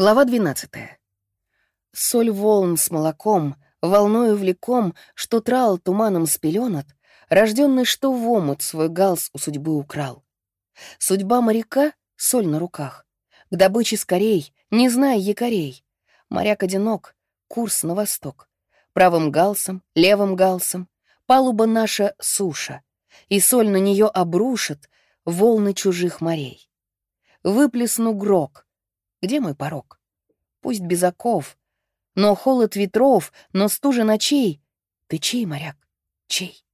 Глава 12. Соль волн с молоком, волною влеком, что трал туманом спеленат, рожденный, что в омут свой галс у судьбы украл. Судьба моряка — соль на руках. К добыче скорей, не зная якорей. Моряк одинок, курс на восток. Правым галсом, левым галсом, палуба наша — суша, и соль на нее обрушит волны чужих морей. Выплесну грок — где мой порог? Пусть без оков, но холод ветров, но стужа ночей. Ты чей, моряк? Чей?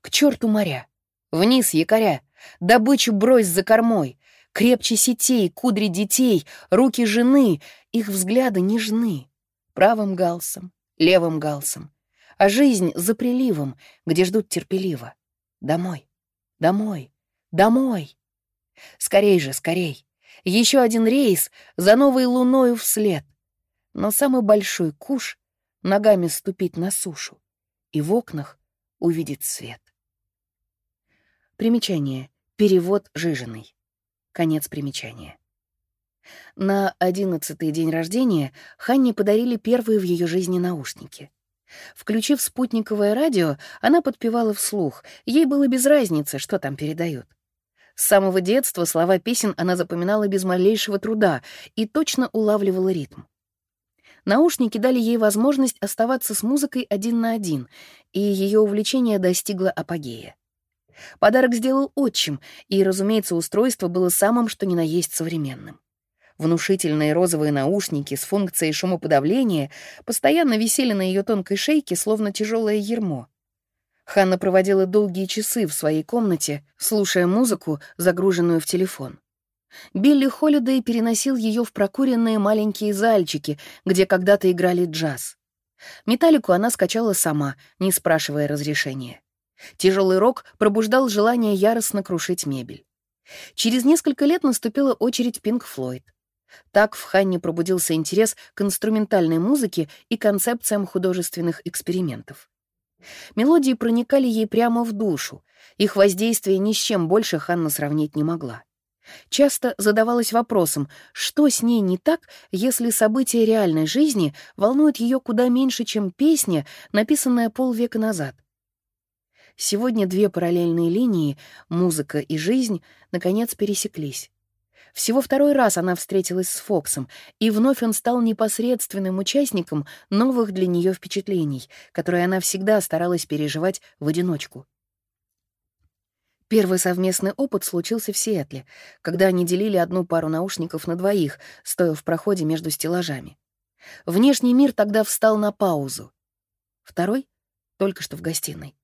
К черту моря, вниз якоря, добычу брось за кормой, крепче сетей, кудри детей, руки жены, их взгляды нежны, правым галсом, левым галсом, а жизнь за приливом, где ждут терпеливо. Домой, домой, домой. Скорей же, скорей. Еще один рейс за новой луною вслед. Но самый большой куш — ногами ступить на сушу и в окнах увидеть свет. Примечание. Перевод Жижиной. Конец примечания. На одиннадцатый день рождения Ханне подарили первые в ее жизни наушники. Включив спутниковое радио, она подпевала вслух. Ей было без разницы, что там передают. С самого детства слова песен она запоминала без малейшего труда и точно улавливала ритм. Наушники дали ей возможность оставаться с музыкой один на один, и ее увлечение достигло апогея. Подарок сделал отчим, и, разумеется, устройство было самым что ни на есть современным. Внушительные розовые наушники с функцией шумоподавления постоянно висели на ее тонкой шейке, словно тяжелое ермо. Ханна проводила долгие часы в своей комнате, слушая музыку, загруженную в телефон. Билли Холидей переносил ее в прокуренные маленькие зальчики, где когда-то играли джаз. Металлику она скачала сама, не спрашивая разрешения. Тяжелый рок пробуждал желание яростно крушить мебель. Через несколько лет наступила очередь Пинк Флойд. Так в Ханне пробудился интерес к инструментальной музыке и концепциям художественных экспериментов. Мелодии проникали ей прямо в душу. Их воздействие ни с чем больше Ханна сравнить не могла. Часто задавалась вопросом, что с ней не так, если события реальной жизни волнуют ее куда меньше, чем песня, написанная полвека назад. Сегодня две параллельные линии, музыка и жизнь, наконец пересеклись. Всего второй раз она встретилась с Фоксом, и вновь он стал непосредственным участником новых для нее впечатлений, которые она всегда старалась переживать в одиночку. Первый совместный опыт случился в Сиэтле, когда они делили одну пару наушников на двоих, стоя в проходе между стеллажами. Внешний мир тогда встал на паузу. Второй — только что в гостиной.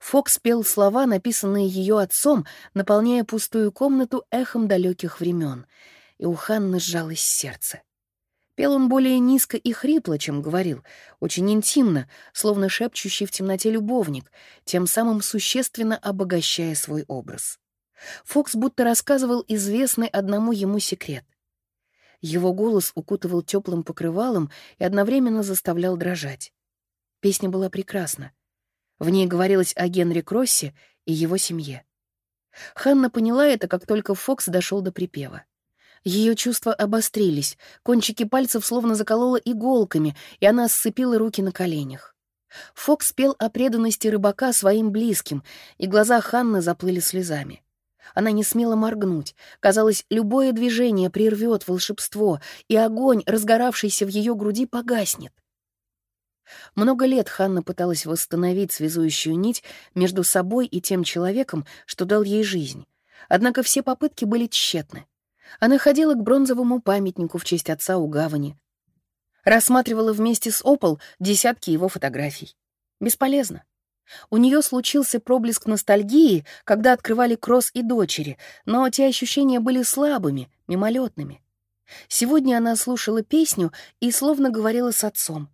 Фокс пел слова, написанные ее отцом, наполняя пустую комнату эхом далеких времен, и у Ханны сжалось сердце. Пел он более низко и хрипло, чем говорил, очень интимно, словно шепчущий в темноте любовник, тем самым существенно обогащая свой образ. Фокс будто рассказывал известный одному ему секрет. Его голос укутывал теплым покрывалом и одновременно заставлял дрожать. Песня была прекрасна. В ней говорилось о Генри Кроссе и его семье. Ханна поняла это, как только Фокс дошел до припева. Ее чувства обострились, кончики пальцев словно заколола иголками, и она сцепила руки на коленях. Фокс пел о преданности рыбака своим близким, и глаза Ханны заплыли слезами. Она не смела моргнуть. Казалось, любое движение прервет волшебство, и огонь, разгоравшийся в ее груди, погаснет. Много лет Ханна пыталась восстановить связующую нить между собой и тем человеком, что дал ей жизнь. Однако все попытки были тщетны. Она ходила к бронзовому памятнику в честь отца у гавани. Рассматривала вместе с Опол десятки его фотографий. Бесполезно. У нее случился проблеск ностальгии, когда открывали Кросс и дочери, но те ощущения были слабыми, мимолетными. Сегодня она слушала песню и словно говорила с отцом.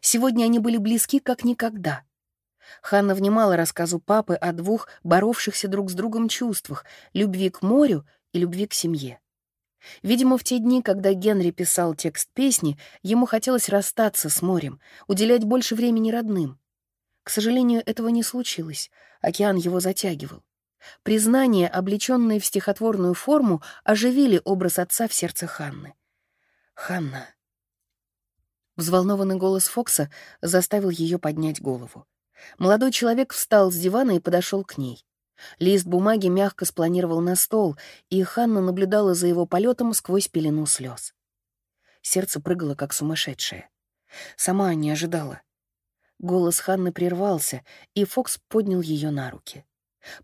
Сегодня они были близки как никогда. Ханна внимала рассказу папы о двух боровшихся друг с другом чувствах — любви к морю и любви к семье. Видимо, в те дни, когда Генри писал текст песни, ему хотелось расстаться с морем, уделять больше времени родным. К сожалению, этого не случилось. Океан его затягивал. Признания, облеченные в стихотворную форму, оживили образ отца в сердце Ханны. «Ханна». Взволнованный голос Фокса заставил ее поднять голову. Молодой человек встал с дивана и подошел к ней. Лист бумаги мягко спланировал на стол, и Ханна наблюдала за его полетом сквозь пелену слез. Сердце прыгало, как сумасшедшее. Сама не ожидала. Голос Ханны прервался, и Фокс поднял ее на руки.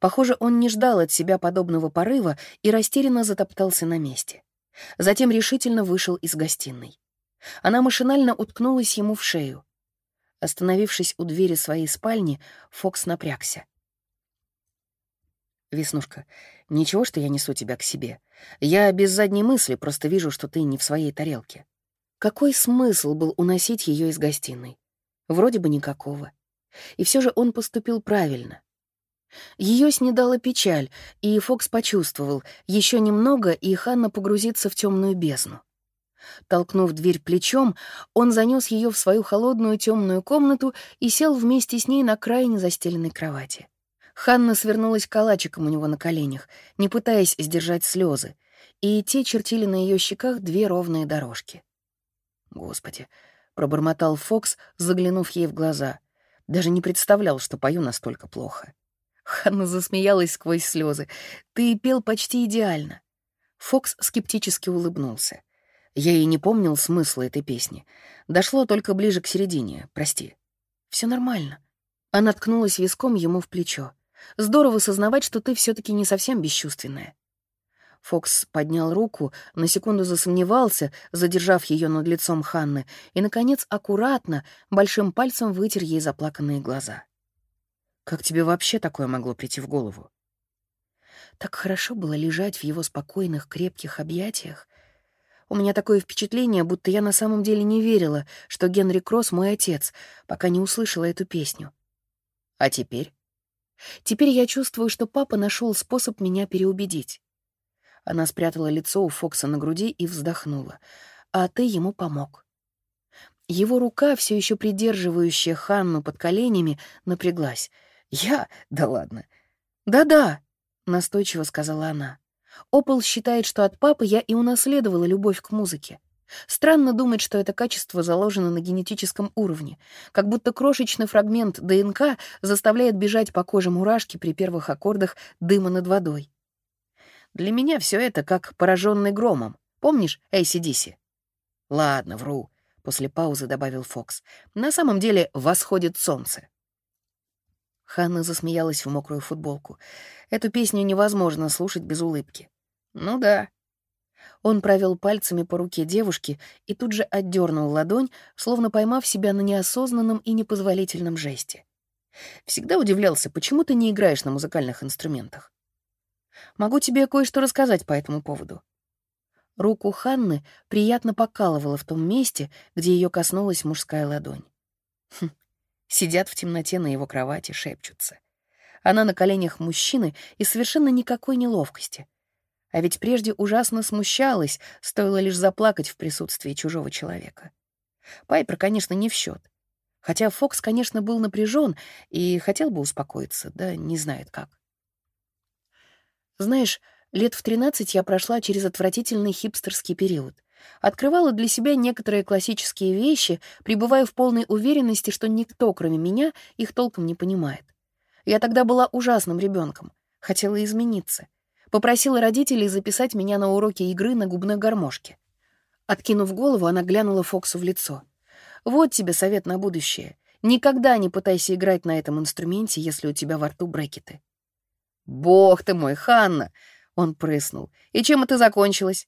Похоже, он не ждал от себя подобного порыва и растерянно затоптался на месте. Затем решительно вышел из гостиной. Она машинально уткнулась ему в шею. Остановившись у двери своей спальни, Фокс напрягся. «Веснушка, ничего, что я несу тебя к себе. Я без задней мысли просто вижу, что ты не в своей тарелке. Какой смысл был уносить ее из гостиной? Вроде бы никакого. И все же он поступил правильно. Ее снедала печаль, и Фокс почувствовал, еще немного, и Ханна погрузится в темную бездну. Толкнув дверь плечом, он занес ее в свою холодную темную комнату и сел вместе с ней на крайне застеленной кровати. Ханна свернулась калачиком у него на коленях, не пытаясь сдержать слезы, и те чертили на ее щеках две ровные дорожки. «Господи!» — пробормотал Фокс, заглянув ей в глаза. «Даже не представлял, что пою настолько плохо». Ханна засмеялась сквозь слезы. «Ты пел почти идеально». Фокс скептически улыбнулся. Я и не помнил смысла этой песни. Дошло только ближе к середине, прости. Все нормально. Она ткнулась виском ему в плечо. Здорово сознавать, что ты все таки не совсем бесчувственная. Фокс поднял руку, на секунду засомневался, задержав ее над лицом Ханны, и, наконец, аккуратно, большим пальцем вытер ей заплаканные глаза. «Как тебе вообще такое могло прийти в голову?» Так хорошо было лежать в его спокойных, крепких объятиях. У меня такое впечатление, будто я на самом деле не верила, что Генри Кросс мой отец, пока не услышала эту песню. А теперь? Теперь я чувствую, что папа нашел способ меня переубедить. Она спрятала лицо у Фокса на груди и вздохнула. А ты ему помог. Его рука, все еще придерживающая Ханну под коленями, напряглась. «Я? Да ладно». «Да-да», — настойчиво сказала она. «Опол считает, что от папы я и унаследовала любовь к музыке. Странно думать, что это качество заложено на генетическом уровне, как будто крошечный фрагмент ДНК заставляет бежать по коже мурашки при первых аккордах дыма над водой. Для меня все это как пораженный громом. Помнишь ACDC? Ладно, вру, после паузы добавил Фокс. На самом деле восходит солнце. Ханна засмеялась в мокрую футболку. Эту песню невозможно слушать без улыбки. Ну да, он провел пальцами по руке девушки и тут же отдернул ладонь, словно поймав себя на неосознанном и непозволительном жесте. Всегда удивлялся, почему ты не играешь на музыкальных инструментах. Могу тебе кое-что рассказать по этому поводу. Руку Ханны приятно покалывала в том месте, где ее коснулась мужская ладонь. Хм. Сидят в темноте на его кровати, шепчутся. Она на коленях мужчины и совершенно никакой неловкости. А ведь прежде ужасно смущалась, стоило лишь заплакать в присутствии чужого человека. Пайпер, конечно, не в счет. Хотя Фокс, конечно, был напряжен и хотел бы успокоиться, да не знает как. Знаешь, лет в 13 я прошла через отвратительный хипстерский период. Открывала для себя некоторые классические вещи, пребывая в полной уверенности, что никто, кроме меня, их толком не понимает. Я тогда была ужасным ребенком, хотела измениться. Попросила родителей записать меня на уроки игры на губной гармошке. Откинув голову, она глянула Фоксу в лицо. «Вот тебе совет на будущее. Никогда не пытайся играть на этом инструменте, если у тебя во рту брекеты». «Бог ты мой, Ханна!» — он прыснул. «И чем это закончилось?»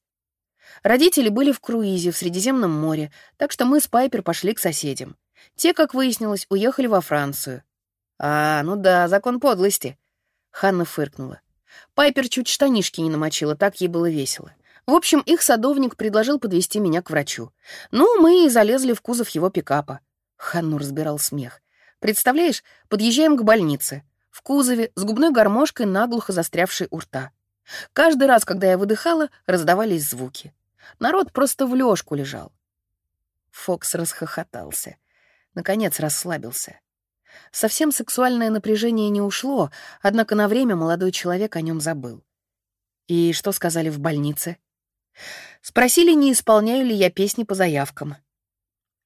Родители были в круизе в Средиземном море, так что мы с Пайпер пошли к соседям. Те, как выяснилось, уехали во Францию. «А, ну да, закон подлости», — Ханна фыркнула. Пайпер чуть штанишки не намочила, так ей было весело. В общем, их садовник предложил подвести меня к врачу. Ну, мы и залезли в кузов его пикапа. Ханну разбирал смех. Представляешь, подъезжаем к больнице. В кузове, с губной гармошкой, наглухо застрявшей у рта. Каждый раз, когда я выдыхала, раздавались звуки. Народ просто в лёжку лежал. Фокс расхохотался. Наконец расслабился. Совсем сексуальное напряжение не ушло, однако на время молодой человек о нем забыл. И что сказали в больнице? Спросили, не исполняю ли я песни по заявкам.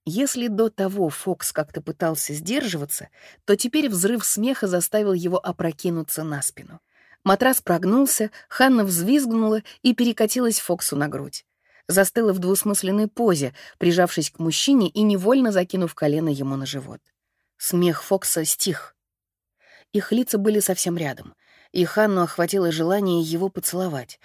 Если до того Фокс как-то пытался сдерживаться, то теперь взрыв смеха заставил его опрокинуться на спину. Матрас прогнулся, Ханна взвизгнула и перекатилась Фоксу на грудь. Застыла в двусмысленной позе, прижавшись к мужчине и невольно закинув колено ему на живот. Смех Фокса стих. Их лица были совсем рядом, и Ханну охватило желание его поцеловать.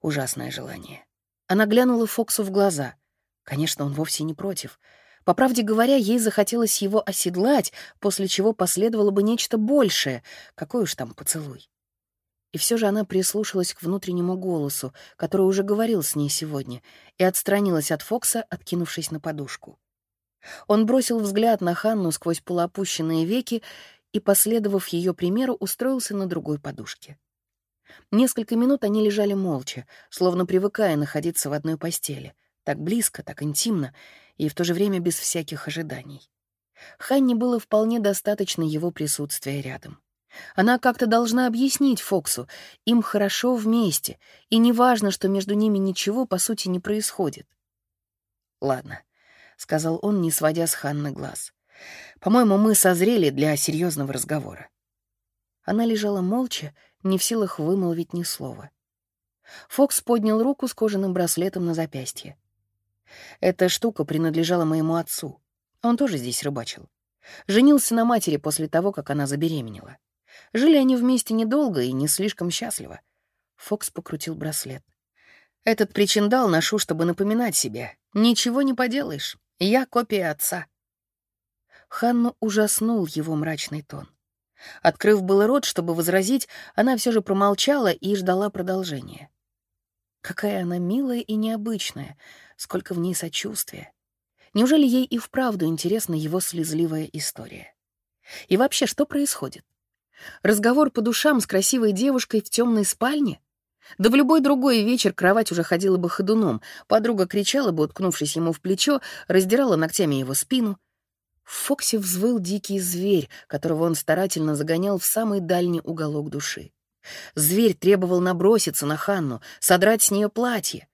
Ужасное желание. Она глянула Фоксу в глаза. Конечно, он вовсе не против. По правде говоря, ей захотелось его оседлать, после чего последовало бы нечто большее. Какой уж там поцелуй. И все же она прислушалась к внутреннему голосу, который уже говорил с ней сегодня, и отстранилась от Фокса, откинувшись на подушку. Он бросил взгляд на Ханну сквозь полуопущенные веки и, последовав ее примеру, устроился на другой подушке. Несколько минут они лежали молча, словно привыкая находиться в одной постели, так близко, так интимно и в то же время без всяких ожиданий. Ханне было вполне достаточно его присутствия рядом. Она как-то должна объяснить Фоксу, им хорошо вместе, и неважно, что между ними ничего, по сути, не происходит. «Ладно», — сказал он, не сводя с Ханны глаз. «По-моему, мы созрели для серьезного разговора». Она лежала молча, не в силах вымолвить ни слова. Фокс поднял руку с кожаным браслетом на запястье. «Эта штука принадлежала моему отцу. Он тоже здесь рыбачил. Женился на матери после того, как она забеременела. Жили они вместе недолго и не слишком счастливо. Фокс покрутил браслет. «Этот причиндал ношу, чтобы напоминать себе. Ничего не поделаешь. Я копия отца». Ханну ужаснул его мрачный тон. Открыв было рот, чтобы возразить, она все же промолчала и ждала продолжения. Какая она милая и необычная, сколько в ней сочувствия. Неужели ей и вправду интересна его слезливая история? И вообще, что происходит? Разговор по душам с красивой девушкой в темной спальне? Да в любой другой вечер кровать уже ходила бы ходуном, подруга кричала бы, уткнувшись ему в плечо, раздирала ногтями его спину. В Фоксе взвыл дикий зверь, которого он старательно загонял в самый дальний уголок души. Зверь требовал наброситься на Ханну, содрать с нее платье.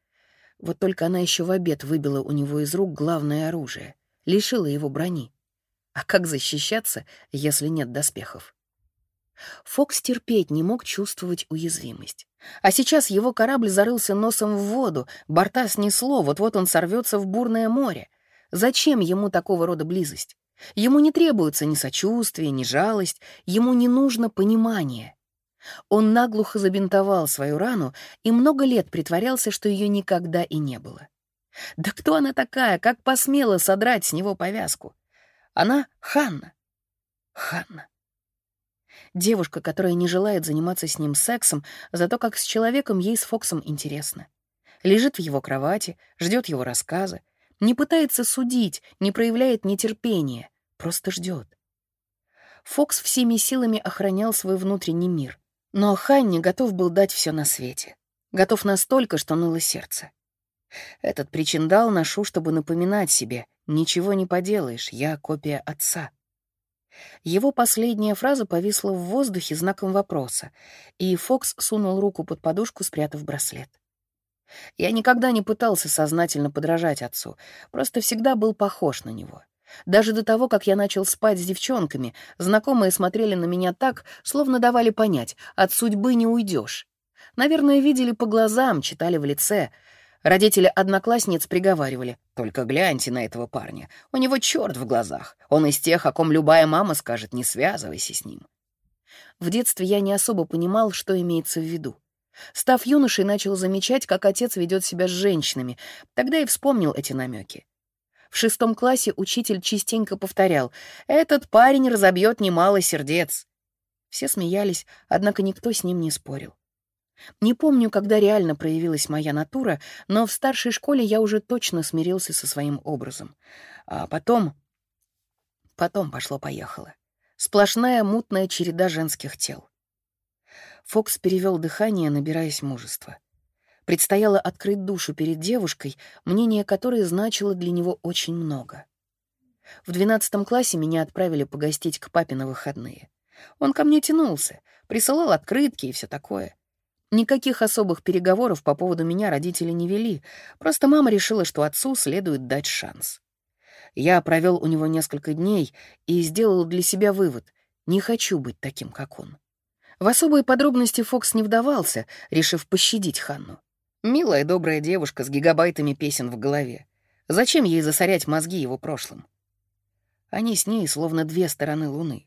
Вот только она еще в обед выбила у него из рук главное оружие, лишила его брони. А как защищаться, если нет доспехов? Фокс терпеть не мог чувствовать уязвимость. А сейчас его корабль зарылся носом в воду, борта снесло, вот-вот он сорвется в бурное море. Зачем ему такого рода близость? Ему не требуется ни сочувствия, ни жалость, ему не нужно понимание. Он наглухо забинтовал свою рану и много лет притворялся, что ее никогда и не было. Да кто она такая, как посмела содрать с него повязку? Она Ханна. Ханна. Девушка, которая не желает заниматься с ним сексом, зато как с человеком ей с Фоксом интересно. Лежит в его кровати, ждет его рассказа, не пытается судить, не проявляет нетерпения, просто ждет. Фокс всеми силами охранял свой внутренний мир, но Ханни готов был дать все на свете. Готов настолько, что ныло сердце. Этот причиндал ношу, чтобы напоминать себе, ничего не поделаешь, я копия отца. Его последняя фраза повисла в воздухе знаком вопроса, и Фокс сунул руку под подушку, спрятав браслет. Я никогда не пытался сознательно подражать отцу, просто всегда был похож на него. Даже до того, как я начал спать с девчонками, знакомые смотрели на меня так, словно давали понять, от судьбы не уйдешь. Наверное, видели по глазам, читали в лице — Родители одноклассниц приговаривали, «Только гляньте на этого парня, у него черт в глазах, он из тех, о ком любая мама скажет, не связывайся с ним». В детстве я не особо понимал, что имеется в виду. Став юношей, начал замечать, как отец ведет себя с женщинами, тогда и вспомнил эти намеки. В шестом классе учитель частенько повторял «Этот парень разобьет немало сердец». Все смеялись, однако никто с ним не спорил. Не помню, когда реально проявилась моя натура, но в старшей школе я уже точно смирился со своим образом. А потом... Потом пошло-поехало. Сплошная мутная череда женских тел. Фокс перевел дыхание, набираясь мужества. Предстояло открыть душу перед девушкой, мнение которой значило для него очень много. В двенадцатом классе меня отправили погостить к папе на выходные. Он ко мне тянулся, присылал открытки и все такое. Никаких особых переговоров по поводу меня родители не вели, просто мама решила, что отцу следует дать шанс. Я провел у него несколько дней и сделал для себя вывод — не хочу быть таким, как он. В особые подробности Фокс не вдавался, решив пощадить Ханну. Милая добрая девушка с гигабайтами песен в голове. Зачем ей засорять мозги его прошлым? Они с ней словно две стороны луны.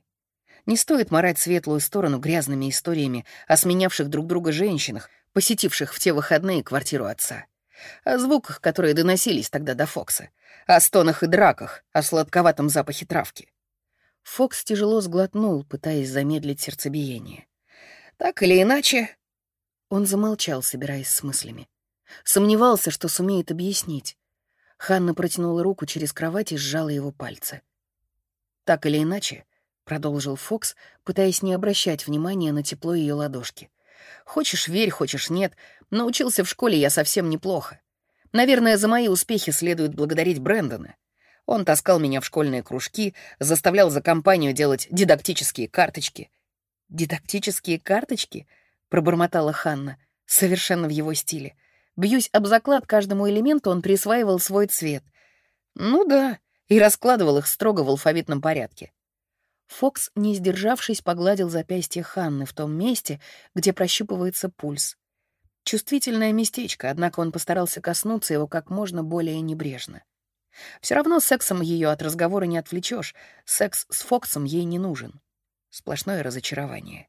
Не стоит морать светлую сторону грязными историями о сменявших друг друга женщинах, посетивших в те выходные квартиру отца. О звуках, которые доносились тогда до Фокса. О стонах и драках, о сладковатом запахе травки. Фокс тяжело сглотнул, пытаясь замедлить сердцебиение. Так или иначе... Он замолчал, собираясь с мыслями. Сомневался, что сумеет объяснить. Ханна протянула руку через кровать и сжала его пальцы. Так или иначе, продолжил Фокс, пытаясь не обращать внимания на тепло ее ладошки. «Хочешь — верь, хочешь — нет. Научился в школе я совсем неплохо. Наверное, за мои успехи следует благодарить Брэндона. Он таскал меня в школьные кружки, заставлял за компанию делать дидактические карточки». «Дидактические карточки?» — пробормотала Ханна, совершенно в его стиле. Бьюсь об заклад, каждому элементу он присваивал свой цвет. «Ну да», и раскладывал их строго в алфавитном порядке. Фокс, не сдержавшись, погладил запястье Ханны в том месте, где прощупывается пульс. Чувствительное местечко, однако он постарался коснуться его как можно более небрежно. Все равно сексом ее от разговора не отвлечешь. Секс с Фоксом ей не нужен. Сплошное разочарование.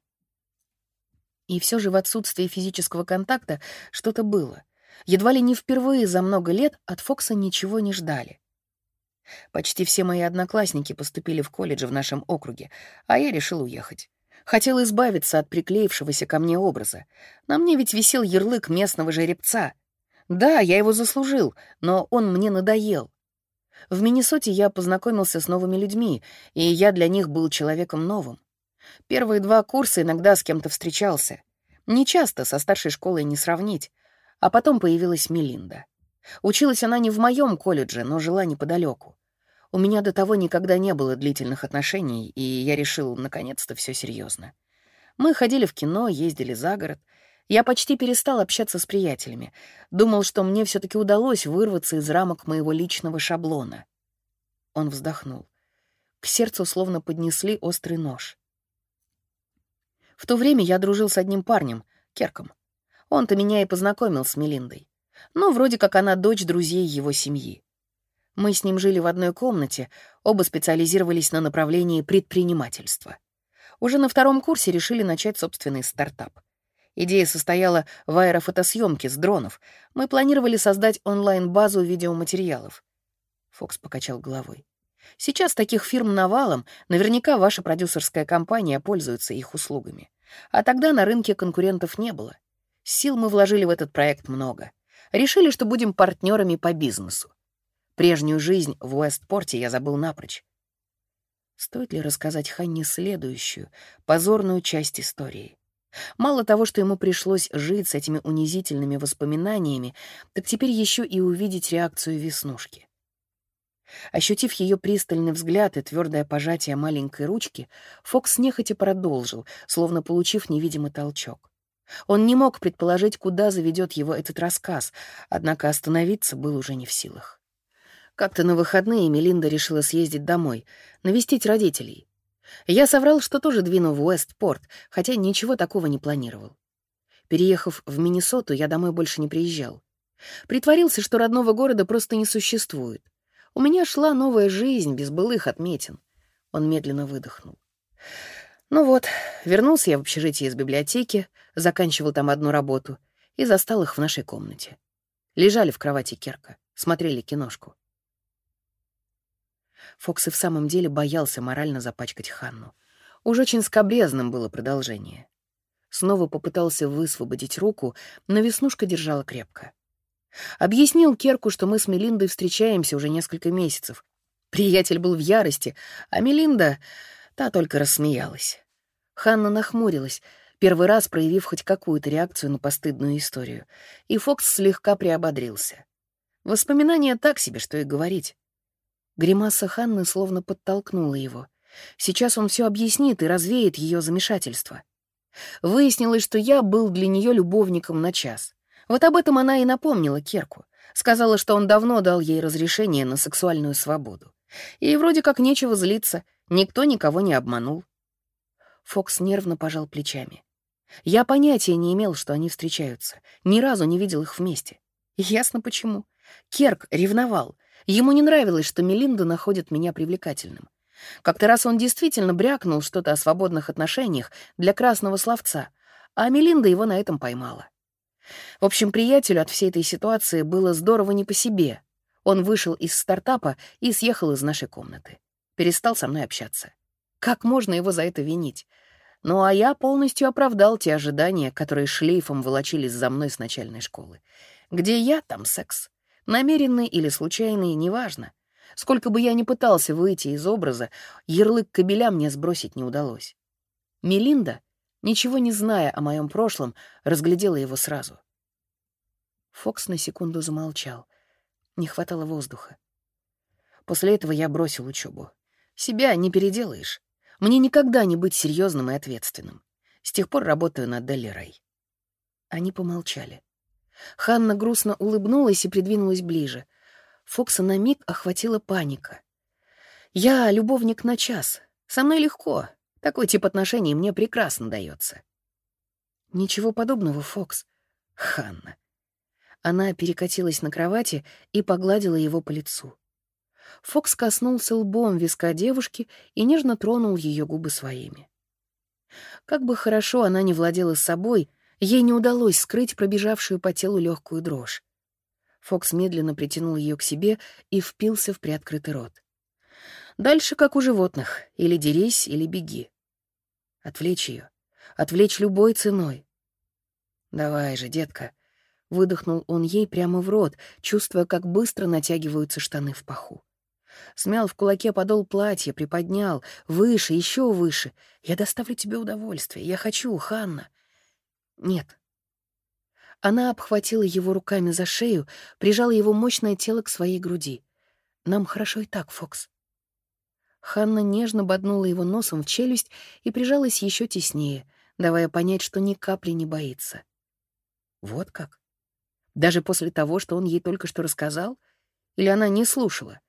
И все же в отсутствии физического контакта что-то было. Едва ли не впервые за много лет от Фокса ничего не ждали. Почти все мои одноклассники поступили в колледж в нашем округе, а я решил уехать. Хотел избавиться от приклеившегося ко мне образа. На мне ведь висел ярлык местного жеребца. Да, я его заслужил, но он мне надоел. В Миннесоте я познакомился с новыми людьми, и я для них был человеком новым. Первые два курса иногда с кем-то встречался. Не часто, со старшей школой не сравнить. А потом появилась Мелинда. Училась она не в моем колледже, но жила неподалеку. У меня до того никогда не было длительных отношений, и я решил, наконец-то, все серьезно. Мы ходили в кино, ездили за город. Я почти перестал общаться с приятелями. Думал, что мне все таки удалось вырваться из рамок моего личного шаблона. Он вздохнул. К сердцу словно поднесли острый нож. В то время я дружил с одним парнем, Керком. Он-то меня и познакомил с Мелиндой. Ну, вроде как она дочь друзей его семьи. Мы с ним жили в одной комнате, оба специализировались на направлении предпринимательства. Уже на втором курсе решили начать собственный стартап. Идея состояла в аэрофотосъемке с дронов. Мы планировали создать онлайн-базу видеоматериалов. Фокс покачал головой. Сейчас таких фирм навалом, наверняка ваша продюсерская компания пользуется их услугами. А тогда на рынке конкурентов не было. Сил мы вложили в этот проект много. Решили, что будем партнерами по бизнесу. Прежнюю жизнь в Уэстпорте я забыл напрочь. Стоит ли рассказать Ханне следующую, позорную часть истории? Мало того, что ему пришлось жить с этими унизительными воспоминаниями, так теперь еще и увидеть реакцию Веснушки. Ощутив ее пристальный взгляд и твердое пожатие маленькой ручки, Фокс нехотя продолжил, словно получив невидимый толчок. Он не мог предположить, куда заведет его этот рассказ, однако остановиться был уже не в силах. Как-то на выходные Мелинда решила съездить домой, навестить родителей. Я соврал, что тоже двину в Уэстпорт, хотя ничего такого не планировал. Переехав в Миннесоту, я домой больше не приезжал. Притворился, что родного города просто не существует. У меня шла новая жизнь без былых отметин. Он медленно выдохнул. Ну вот, вернулся я в общежитие из библиотеки, заканчивал там одну работу и застал их в нашей комнате. Лежали в кровати Керка, смотрели киношку. Фокс и в самом деле боялся морально запачкать Ханну. Уж очень скобрезным было продолжение. Снова попытался высвободить руку, но Веснушка держала крепко. Объяснил Керку, что мы с Мелиндой встречаемся уже несколько месяцев. Приятель был в ярости, а Мелинда... та только рассмеялась. Ханна нахмурилась, первый раз проявив хоть какую-то реакцию на постыдную историю, и Фокс слегка приободрился. Воспоминания так себе, что и говорить. Гримаса Ханны словно подтолкнула его. Сейчас он все объяснит и развеет ее замешательство. Выяснилось, что я был для нее любовником на час. Вот об этом она и напомнила Керку. Сказала, что он давно дал ей разрешение на сексуальную свободу. И вроде как нечего злиться, никто никого не обманул. Фокс нервно пожал плечами. Я понятия не имел, что они встречаются. Ни разу не видел их вместе. Ясно почему. Керк ревновал. Ему не нравилось, что Мелинда находит меня привлекательным. Как-то раз он действительно брякнул что-то о свободных отношениях для красного словца, а Мелинда его на этом поймала. В общем, приятелю от всей этой ситуации было здорово не по себе. Он вышел из стартапа и съехал из нашей комнаты. Перестал со мной общаться. Как можно его за это винить? Ну а я полностью оправдал те ожидания, которые шлейфом волочились за мной с начальной школы. Где я, там секс. Намеренный или случайный, неважно. Сколько бы я ни пытался выйти из образа, ярлык кобеля мне сбросить не удалось. Мелинда, ничего не зная о моем прошлом, разглядела его сразу. Фокс на секунду замолчал. Не хватало воздуха. После этого я бросил учебу. Себя не переделаешь. Мне никогда не быть серьезным и ответственным. С тех пор работаю над Делли Рэй. Они помолчали. Ханна грустно улыбнулась и придвинулась ближе. Фокса на миг охватила паника. «Я любовник на час. Со мной легко. Такой тип отношений мне прекрасно дается». «Ничего подобного, Фокс. Ханна». Она перекатилась на кровати и погладила его по лицу. Фокс коснулся лбом виска девушки и нежно тронул ее губы своими. Как бы хорошо она ни владела собой, ей не удалось скрыть пробежавшую по телу легкую дрожь. Фокс медленно притянул ее к себе и впился в приоткрытый рот. Дальше, как у животных, или дерись, или беги. Отвлечь ее, отвлечь любой ценой. «Давай же, детка», — выдохнул он ей прямо в рот, чувствуя, как быстро натягиваются штаны в паху. Смял в кулаке подол платья, приподнял, выше, еще выше. «Я доставлю тебе удовольствие, я хочу, Ханна». «Нет, она обхватила его руками за шею, прижала его мощное тело к своей груди. «Нам хорошо и так, Фокс». Ханна нежно боднула его носом в челюсть и прижалась еще теснее, давая понять, что ни капли не боится. Вот как? Даже после того, что он ей только что рассказал? Или она не слушала?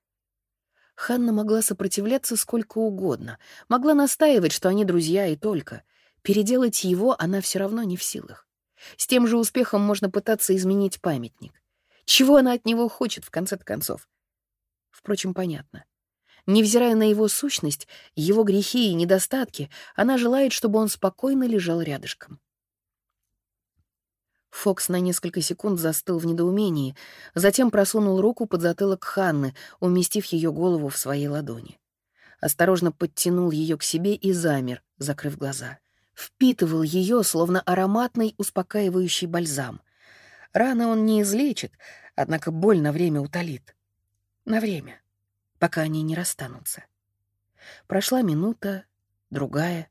Ханна могла сопротивляться сколько угодно, могла настаивать, что они друзья и только. Переделать его она все равно не в силах. С тем же успехом можно пытаться изменить памятник. Чего она от него хочет, в конце концов? Впрочем, понятно. Невзирая на его сущность, его грехи и недостатки, она желает, чтобы он спокойно лежал рядышком. Фокс на несколько секунд застыл в недоумении, затем просунул руку под затылок Ханны, уместив ее голову в своей ладони. Осторожно подтянул ее к себе и замер, закрыв глаза впитывал ее, словно ароматный успокаивающий бальзам. Раны он не излечит, однако боль на время утолит. На время, пока они не расстанутся. Прошла минута, другая,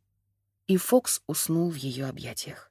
и Фокс уснул в ее объятиях.